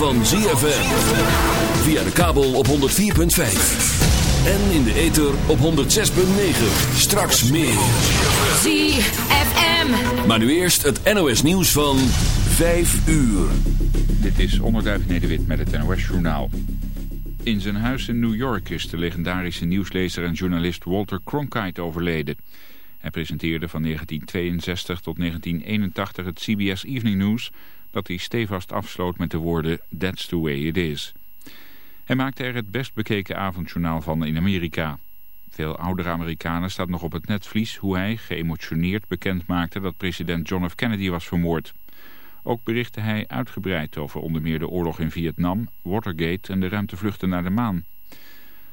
van ZFM. Via de kabel op 104.5. En in de ether op 106.9. Straks meer. ZFM. Maar nu eerst het NOS nieuws van 5 uur. Dit is Onderduif Nederwit met het NOS Journaal. In zijn huis in New York is de legendarische nieuwslezer en journalist Walter Cronkite overleden. Hij presenteerde van 1962 tot 1981 het CBS Evening News... dat hij stevast afsloot met de woorden That's the way it is. Hij maakte er het best bekeken avondjournaal van in Amerika. Veel oudere Amerikanen staat nog op het netvlies hoe hij, geëmotioneerd, bekend maakte dat president John F. Kennedy was vermoord. Ook berichtte hij uitgebreid over onder meer de oorlog in Vietnam, Watergate en de ruimtevluchten naar de maan.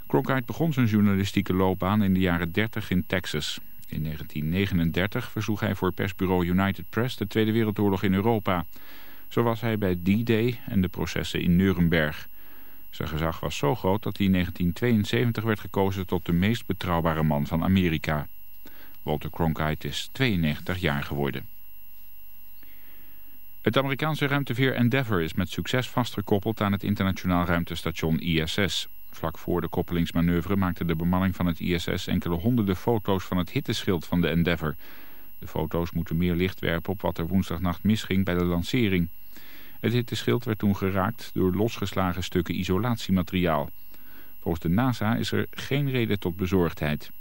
Cronkite begon zijn journalistieke loopbaan in de jaren 30 in Texas. In 1939 versloeg hij voor persbureau United Press de Tweede Wereldoorlog in Europa. Zo was hij bij D-Day en de processen in Nuremberg. Zijn gezag was zo groot dat hij in 1972 werd gekozen tot de meest betrouwbare man van Amerika. Walter Cronkite is 92 jaar geworden. Het Amerikaanse ruimteveer Endeavour is met succes vastgekoppeld aan het internationaal ruimtestation ISS. Vlak voor de koppelingsmanoeuvre maakte de bemanning van het ISS enkele honderden foto's van het hitteschild van de Endeavour. De foto's moeten meer licht werpen op wat er woensdagnacht misging bij de lancering. Het hitteschild werd toen geraakt door losgeslagen stukken isolatiemateriaal. Volgens de NASA is er geen reden tot bezorgdheid.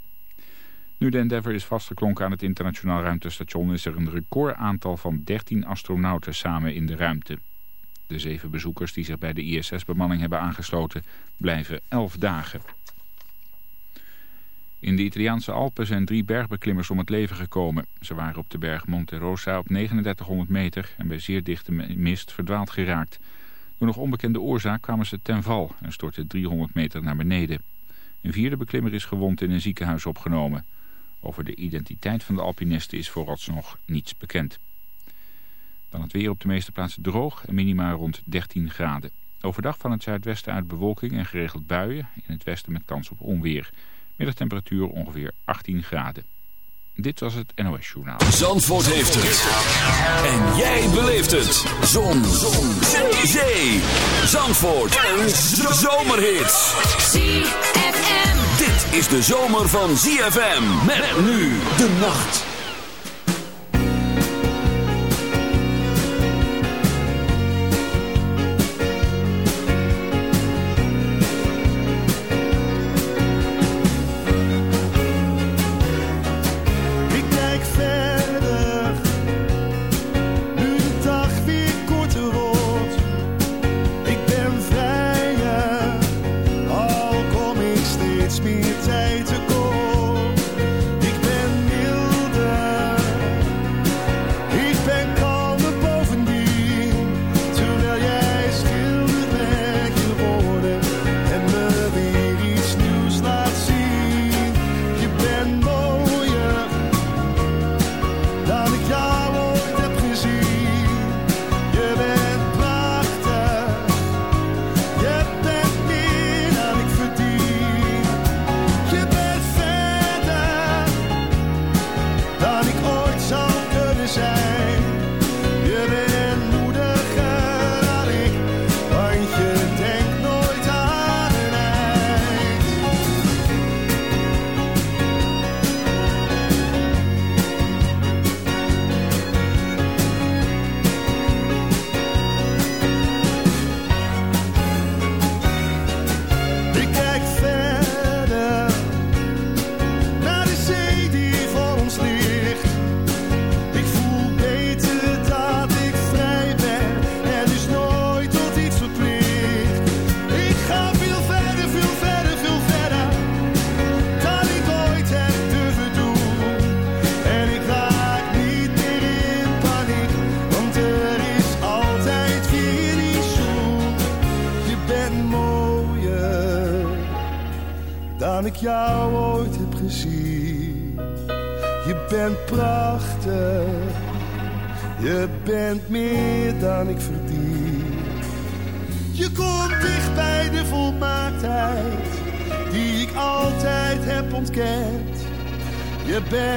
Nu de Endeavour is vastgeklonken aan het internationaal ruimtestation... is er een recordaantal van 13 astronauten samen in de ruimte. De zeven bezoekers die zich bij de ISS-bemanning hebben aangesloten... blijven 11 dagen. In de Italiaanse Alpen zijn drie bergbeklimmers om het leven gekomen. Ze waren op de berg Monte Rosa op 3900 meter... en bij zeer dichte mist verdwaald geraakt. Door nog onbekende oorzaak kwamen ze ten val... en stortten 300 meter naar beneden. Een vierde beklimmer is gewond in een ziekenhuis opgenomen... Over de identiteit van de alpinisten is vooralsnog niets bekend. Dan het weer op de meeste plaatsen droog en minimaal rond 13 graden. Overdag van het zuidwesten uit bewolking en geregeld buien. In het westen met kans op onweer. Middagtemperatuur ongeveer 18 graden. Dit was het NOS Journaal. Zandvoort heeft het. En jij beleeft het. Zon. Zon. Zee. Zandvoort. Een zomerhit. ZFM. Dit is de zomer van ZFM. Met nu de nacht. Je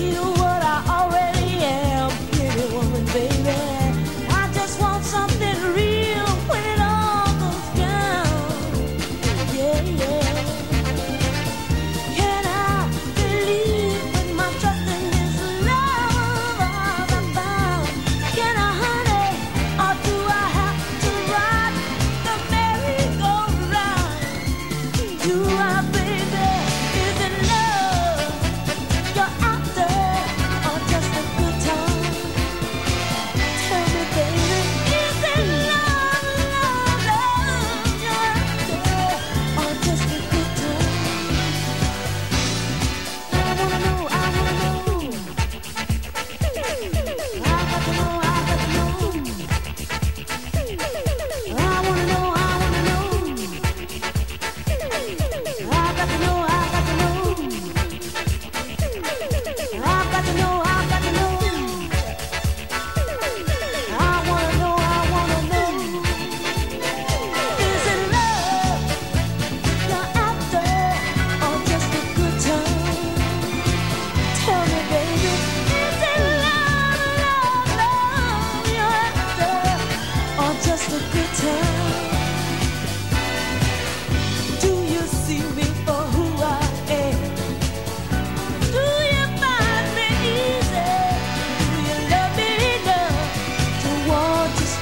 You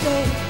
stay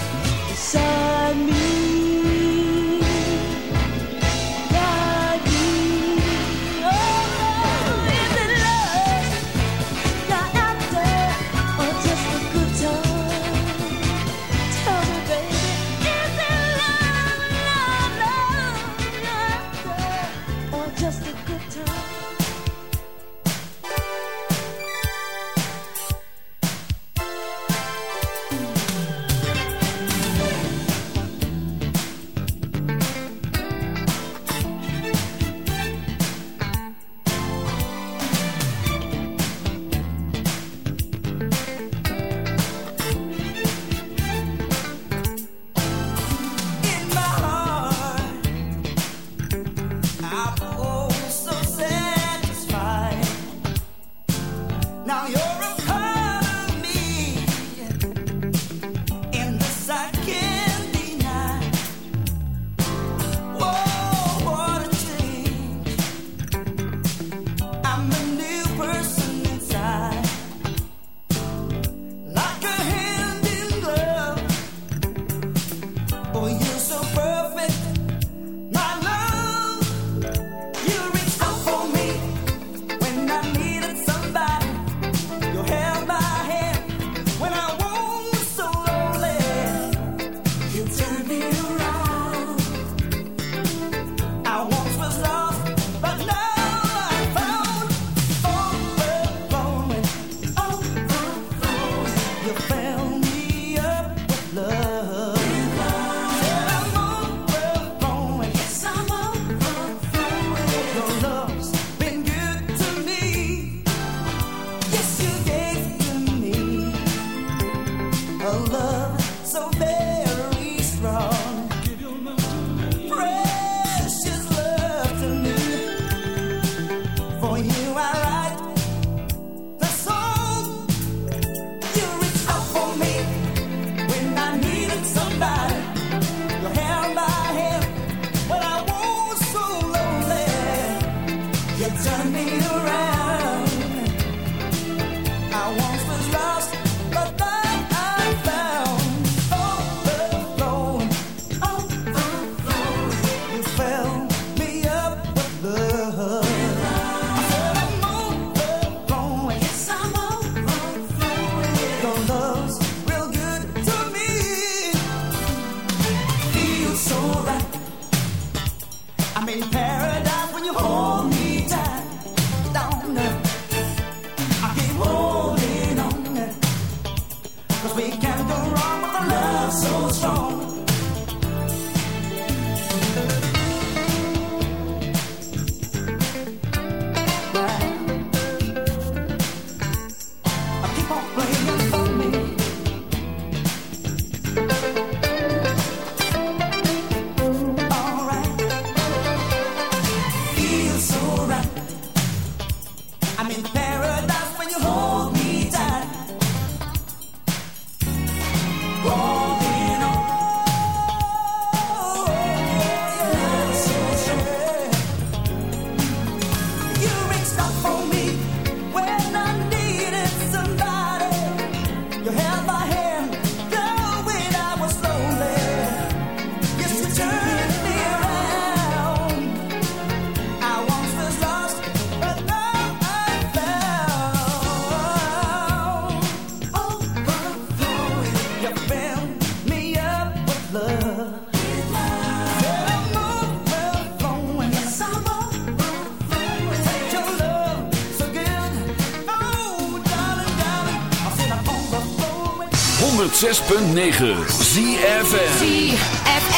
106.9 ZFN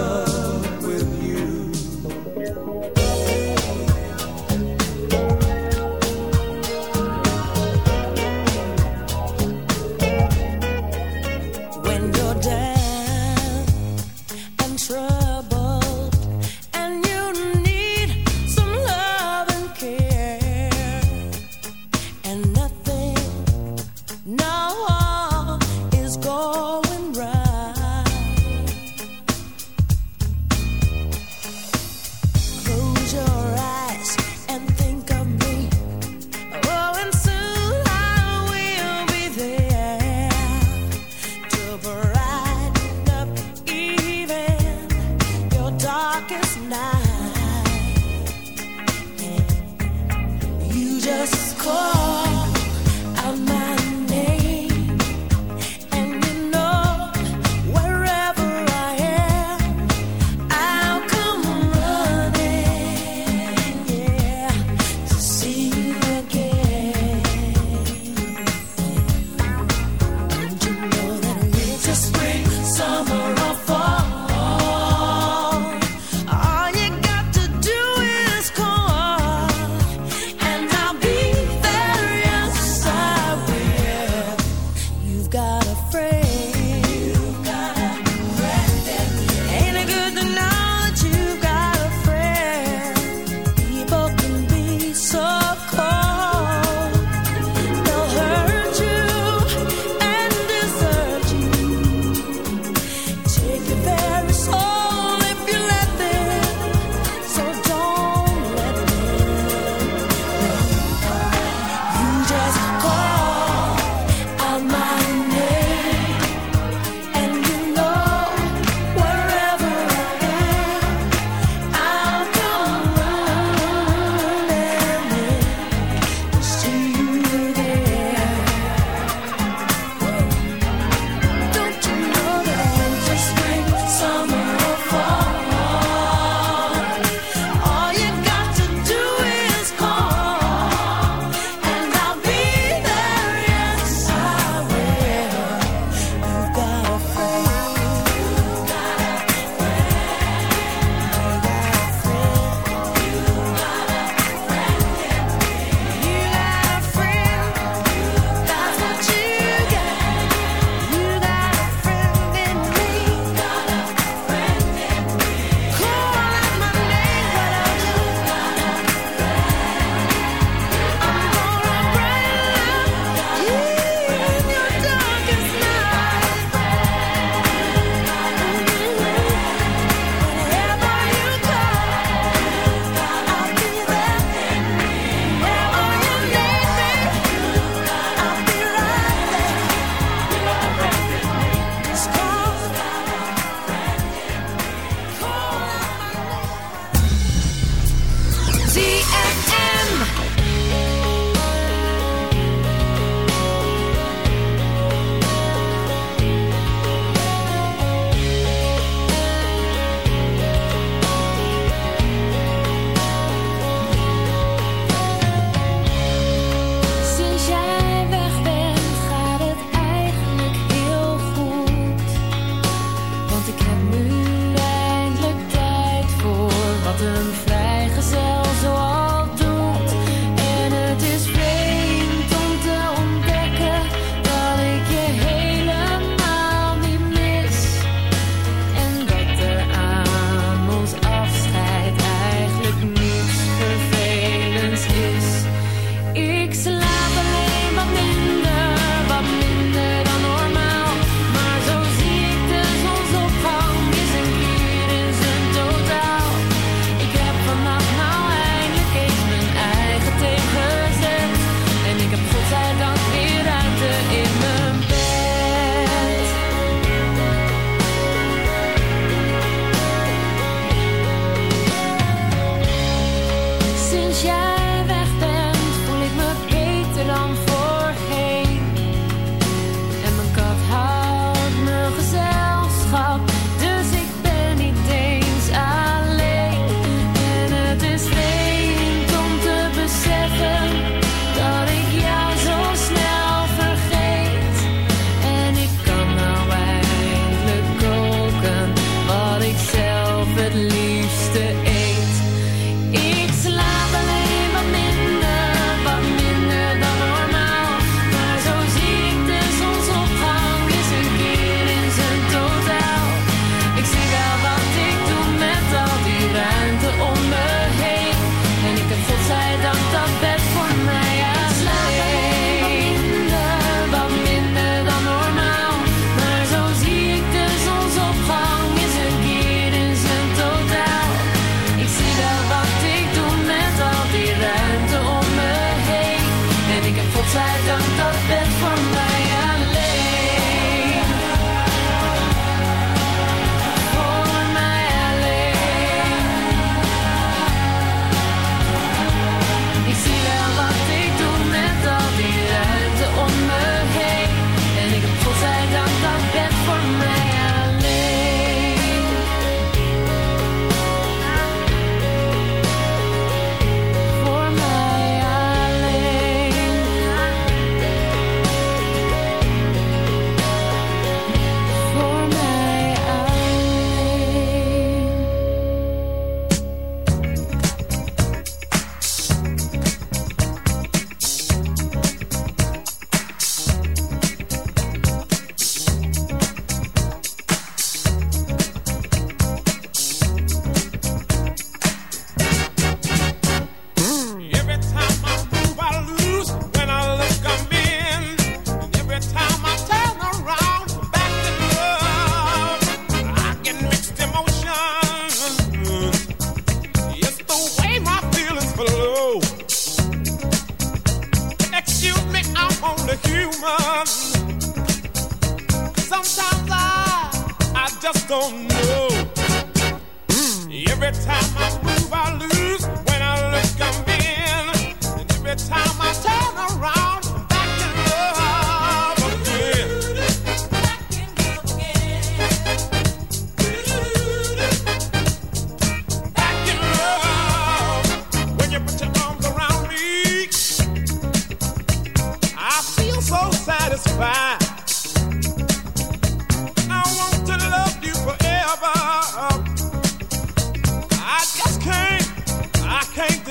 I don't stop it for my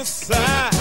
decide.